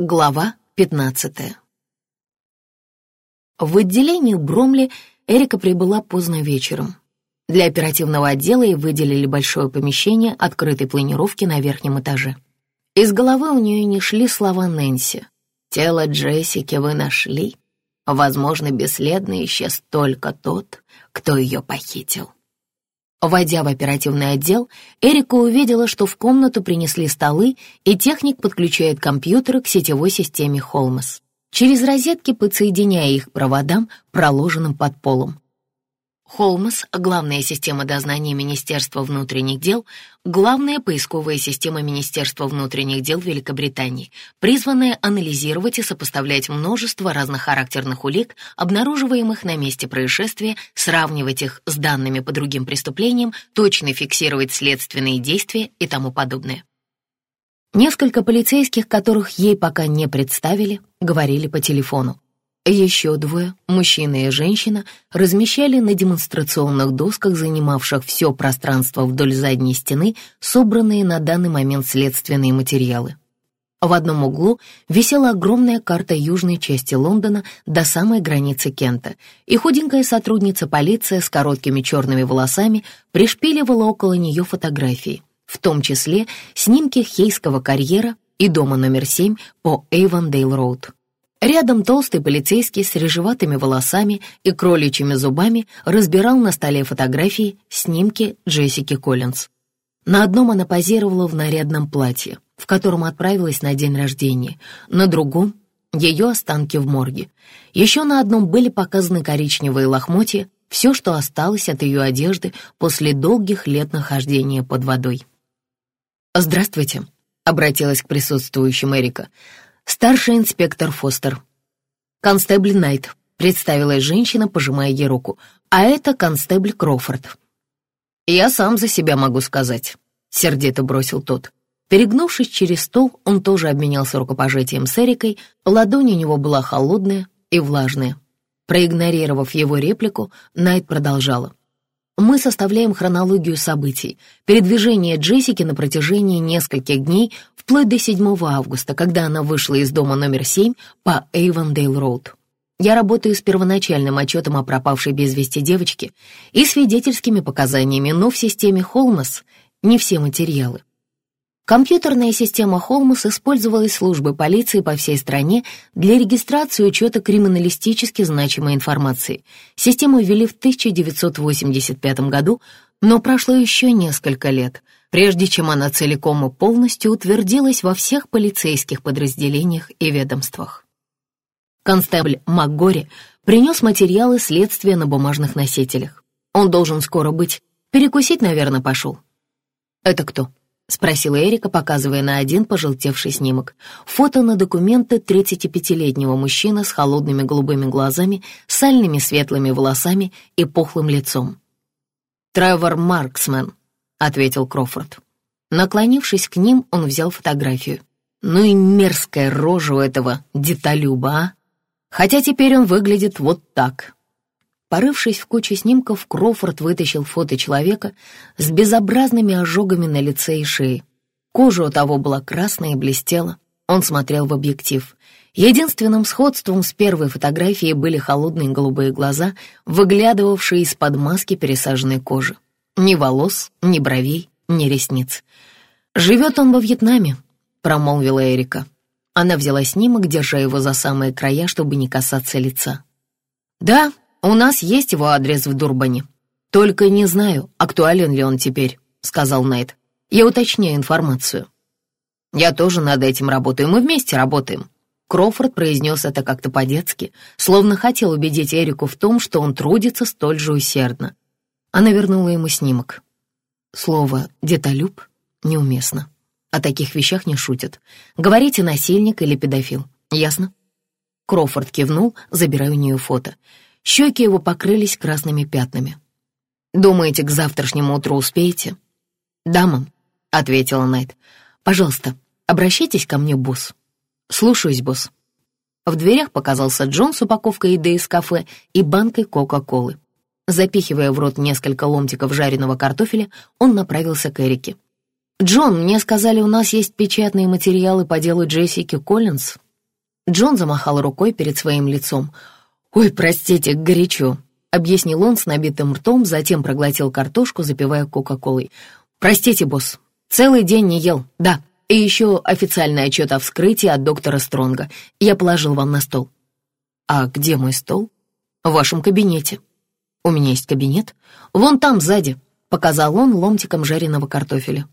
Глава 15 В отделении Бромли Эрика прибыла поздно вечером. Для оперативного отдела ей выделили большое помещение открытой планировки на верхнем этаже. Из головы у нее не шли слова Нэнси. «Тело Джессики вы нашли. Возможно, бесследно исчез только тот, кто ее похитил». Войдя в оперативный отдел, Эрика увидела, что в комнату принесли столы, и техник подключает компьютеры к сетевой системе Холмас, через розетки подсоединяя их к проводам, проложенным под полом. Холмс — главная система дознания Министерства внутренних дел, главная поисковая система Министерства внутренних дел Великобритании, призванная анализировать и сопоставлять множество разнохарактерных улик, обнаруживаемых на месте происшествия, сравнивать их с данными по другим преступлениям, точно фиксировать следственные действия и тому подобное. Несколько полицейских, которых ей пока не представили, говорили по телефону. Еще двое, мужчина и женщина, размещали на демонстрационных досках, занимавших все пространство вдоль задней стены, собранные на данный момент следственные материалы. В одном углу висела огромная карта южной части Лондона до самой границы Кента, и худенькая сотрудница полиции с короткими черными волосами пришпиливала около нее фотографии, в том числе снимки Хейского карьера и дома номер 7 по Эйвондейл-Роуд. Рядом толстый полицейский с рыжеватыми волосами и кроличьими зубами разбирал на столе фотографии, снимки Джессики Коллинз. На одном она позировала в нарядном платье, в котором отправилась на день рождения, на другом — ее останки в морге. Еще на одном были показаны коричневые лохмотья, все, что осталось от ее одежды после долгих лет нахождения под водой. «Здравствуйте», — обратилась к присутствующим Эрика старший инспектор Фостер. «Констебль Найт», — представилась женщина, пожимая ей руку, «а это констебль Кроуфорд». «Я сам за себя могу сказать», — сердито бросил тот. Перегнувшись через стол, он тоже обменялся рукопожатием с Эрикой, ладонь у него была холодная и влажная. Проигнорировав его реплику, Найт продолжала. Мы составляем хронологию событий, передвижение Джессики на протяжении нескольких дней, вплоть до 7 августа, когда она вышла из дома номер 7 по Эйвондейл-Роуд. Я работаю с первоначальным отчетом о пропавшей без вести девочке и свидетельскими показаниями, но в системе Холмас не все материалы. Компьютерная система Холмс использовалась службой полиции по всей стране для регистрации и учета криминалистически значимой информации. Систему ввели в 1985 году, но прошло еще несколько лет, прежде чем она целиком и полностью утвердилась во всех полицейских подразделениях и ведомствах. Констебль МакГори принес материалы следствия на бумажных носителях. Он должен скоро быть. Перекусить, наверное, пошел. «Это кто?» — спросила Эрика, показывая на один пожелтевший снимок. Фото на документы 35-летнего мужчины с холодными голубыми глазами, сальными светлыми волосами и пухлым лицом. «Тревор Марксмен», — ответил Крофорд. Наклонившись к ним, он взял фотографию. «Ну и мерзкая рожа у этого деталюба, а? Хотя теперь он выглядит вот так». Порывшись в куче снимков, Крофорд вытащил фото человека с безобразными ожогами на лице и шее. Кожа у того была красная и блестела. Он смотрел в объектив. Единственным сходством с первой фотографией были холодные голубые глаза, выглядывавшие из-под маски пересаженной кожи. Ни волос, ни бровей, ни ресниц. «Живет он во Вьетнаме», — промолвила Эрика. Она взяла снимок, держа его за самые края, чтобы не касаться лица. «Да, у нас есть его адрес в Дурбане. Только не знаю, актуален ли он теперь», — сказал Найт. «Я уточняю информацию». «Я тоже над этим работаю, мы вместе работаем». Крофорд произнес это как-то по-детски, словно хотел убедить Эрику в том, что он трудится столь же усердно. Она вернула ему снимок. Слово «детолюб» неуместно. О таких вещах не шутят. Говорите «насильник» или «педофил». Ясно? Крофорд кивнул, забирая у нее фото. Щеки его покрылись красными пятнами. «Думаете, к завтрашнему утру успеете?» «Да, мам», — ответила Найт. «Пожалуйста, обращайтесь ко мне, босс». «Слушаюсь, босс». В дверях показался Джон с упаковкой еды из кафе и банкой Кока-Колы. Запихивая в рот несколько ломтиков жареного картофеля, он направился к Эрике. «Джон, мне сказали, у нас есть печатные материалы по делу Джессики Коллинз. Джон замахал рукой перед своим лицом. «Ой, простите, горячо», — объяснил он с набитым ртом, затем проглотил картошку, запивая кока-колой. «Простите, босс, целый день не ел, да. И еще официальный отчет о вскрытии от доктора Стронга. Я положил вам на стол». «А где мой стол?» «В вашем кабинете». «У меня есть кабинет. Вон там, сзади», — показал он ломтиком жареного картофеля.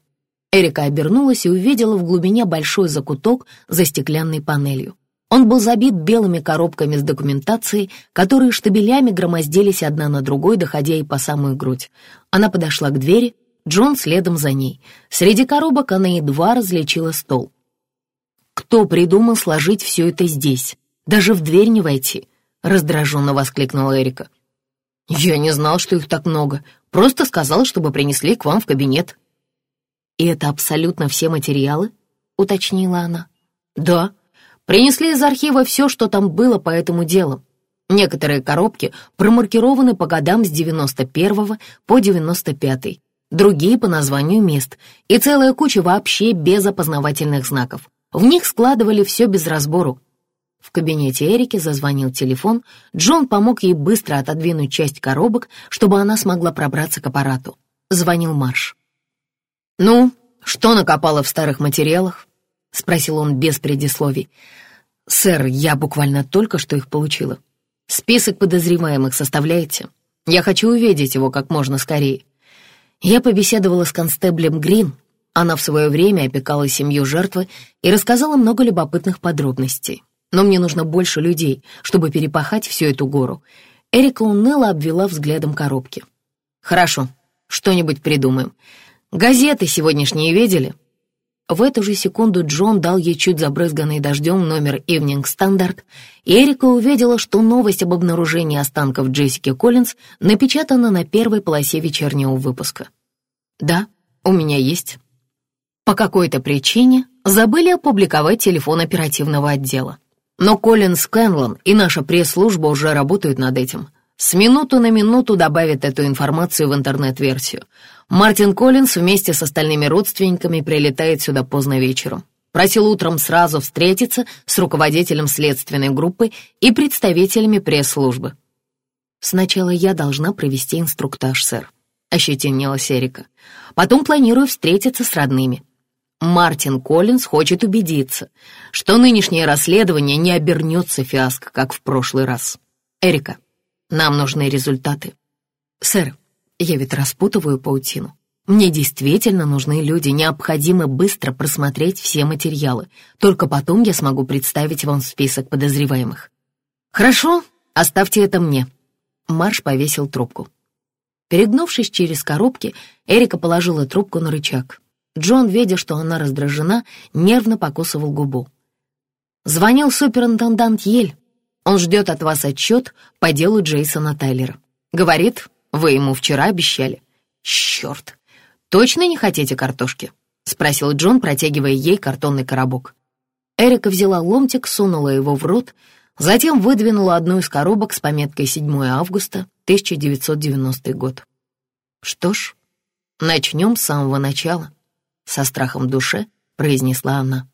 Эрика обернулась и увидела в глубине большой закуток за стеклянной панелью. Он был забит белыми коробками с документацией, которые штабелями громоздились одна на другой, доходя и по самую грудь. Она подошла к двери, Джон следом за ней. Среди коробок она едва различила стол. «Кто придумал сложить все это здесь? Даже в дверь не войти!» — раздраженно воскликнула Эрика. «Я не знал, что их так много. Просто сказал, чтобы принесли к вам в кабинет». «И это абсолютно все материалы?» — уточнила она. «Да. Принесли из архива все, что там было по этому делу. Некоторые коробки промаркированы по годам с 91 по 95, другие по названию мест, и целая куча вообще без опознавательных знаков. В них складывали все без разбору. В кабинете Эрики зазвонил телефон, Джон помог ей быстро отодвинуть часть коробок, чтобы она смогла пробраться к аппарату. Звонил Марш. «Ну, что накопало в старых материалах?» — спросил он без предисловий. «Сэр, я буквально только что их получила. Список подозреваемых составляете? Я хочу увидеть его как можно скорее». Я побеседовала с констеблем Грин. Она в свое время опекала семью жертвы и рассказала много любопытных подробностей. Но мне нужно больше людей, чтобы перепахать всю эту гору. Эрика уныло обвела взглядом коробки. «Хорошо, что-нибудь придумаем. Газеты сегодняшние видели?» В эту же секунду Джон дал ей чуть забрызганный дождем номер Evening Standard, и Эрика увидела, что новость об обнаружении останков Джессики Коллинз напечатана на первой полосе вечернего выпуска. «Да, у меня есть». По какой-то причине забыли опубликовать телефон оперативного отдела. Но Коллинз Скэнлон и наша пресс-служба уже работают над этим. С минуту на минуту добавят эту информацию в интернет-версию. Мартин Коллинз вместе с остальными родственниками прилетает сюда поздно вечером. Просил утром сразу встретиться с руководителем следственной группы и представителями пресс-службы. «Сначала я должна провести инструктаж, сэр», — ощетинилась Эрика. «Потом планирую встретиться с родными. Мартин Коллинз хочет убедиться, что нынешнее расследование не обернется фиаско, как в прошлый раз. Эрика, нам нужны результаты. Сэр, я ведь распутываю паутину. Мне действительно нужны люди, необходимо быстро просмотреть все материалы. Только потом я смогу представить вам список подозреваемых. Хорошо, оставьте это мне. Марш повесил трубку. Перегнувшись через коробки, Эрика положила трубку на рычаг. Джон, видя, что она раздражена, нервно покусывал губу. Звонил суперинтендант Ель. Он ждет от вас отчет по делу Джейсона Тайлера. Говорит, вы ему вчера обещали». «Черт! Точно не хотите картошки?» — спросил Джон, протягивая ей картонный коробок. Эрика взяла ломтик, сунула его в рот, затем выдвинула одну из коробок с пометкой 7 августа 1990 год. «Что ж, начнем с самого начала», — со страхом душе произнесла она.